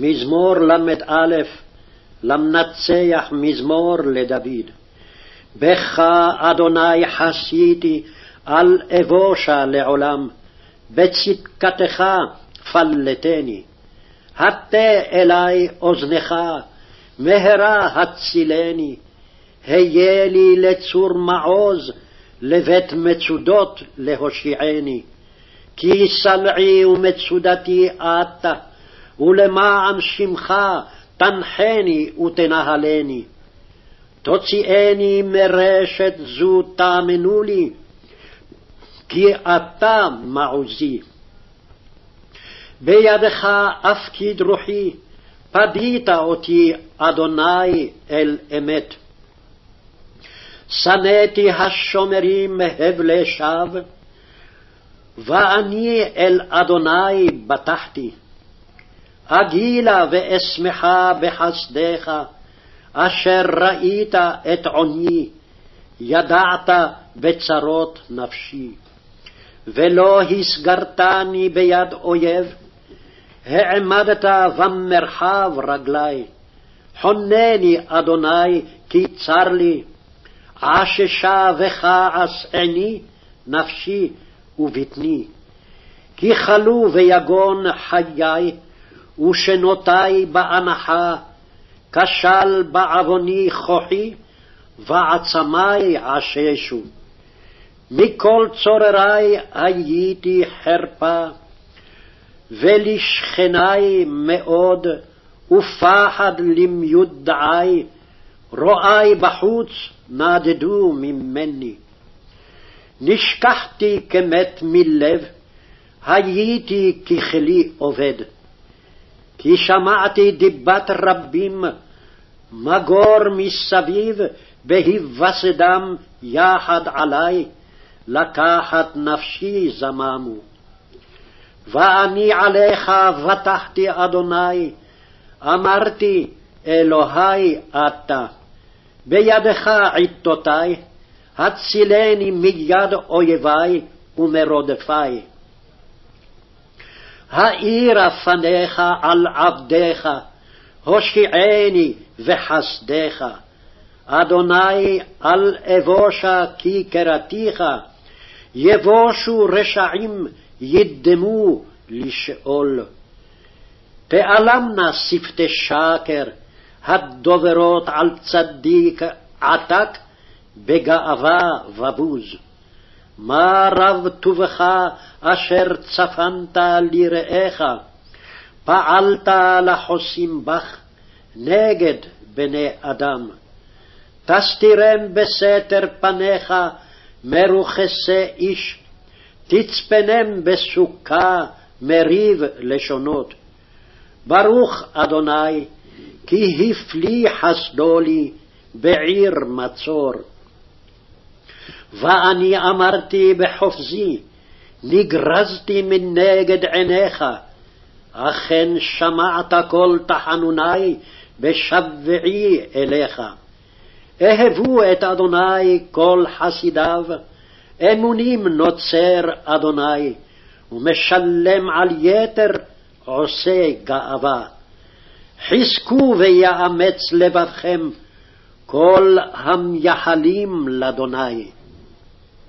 מזמור ל"א, למנצח מזמור לדוד. בך, אדוני, חסיתי, אל אבושה לעולם, בצדקתך פלטני. הטה אלי אוזנך, מהרה הצילני, היה לי לצור מעוז, לבית מצודות להושיעני. כי סלעי ומצודתי אתה, ולמען שמך תנחני ותנהלני. תוציאני מרשת זו תאמנו לי, כי אתה מעוזי. בידך אפקיד רוחי, פדית אותי, אדוני, אל אמת. שנאתי השומרים מהבלי שווא, ואני אל אדוני בטחתי. אגילה ואשמחה בחסדיך, אשר ראית את עוני, ידעת בצרות נפשי. ולא הסגרתני ביד אויב, העמדת במרחב רגלי. חונני, אדוני, כי צר לי, עששה וכעס עיני, נפשי ובטני. כי כלו ויגון חיי, ושנותי באנחה, כשל בעווני כוחי, ועצמי עששו. מכל צוררי הייתי חרפה, ולשכני מאוד, ופחד למיודעי, רואי בחוץ נדדו ממני. נשכחתי כמת מלב, הייתי ככלי עובד. כי שמעתי דיבת רבים, מגור מסביב, בהיווסדם יחד עלי, לקחת נפשי זממו. ואני עליך בטחתי, אדוני, אמרתי, אלוהי אתה. בידך עיתותי, הצילני מיד אויבי ומרודפי. האירה פניך על עבדיך, הושיעני וחסדיך. אדוני אל אבושה כי קראתיך, יבושו רשעים ידמו לשאול. תעלמנה שפתי שקר, הדוברות על צדיק עתק, בגאווה ובוז. מה רב טובך אשר צפנת לרעך, פעלת לחוסים בך נגד בני אדם. תסתירם בסתר פניך מרוכסי איש, תצפנם בסוכה מריב לשונות. ברוך אדוני, כי הפליא חסדו לי בעיר מצור. ואני אמרתי בחופזי, נגרזתי מנגד עיניך, אכן שמעת כל תחנוני בשבעי אליך. אהבו את אדוני כל חסידיו, אמונים נוצר אדוני, ומשלם על יתר עושה גאווה. חזקו ויאמץ לבבכם כל המייחלים לאדוני.